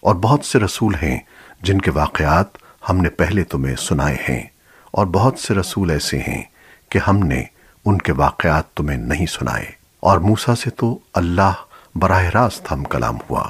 اور بہت سے رسول ہیں جن کے واقعات ہم نے پہلے تمہیں سنائے ہیں، اور بہت سے رسول ایسے ہیں کہ ہم نے ان کے واقعات تمہیں نہیں سنائے۔ اور موسیٰ سے تو اللہ براہ راست ہم کلام ہوا۔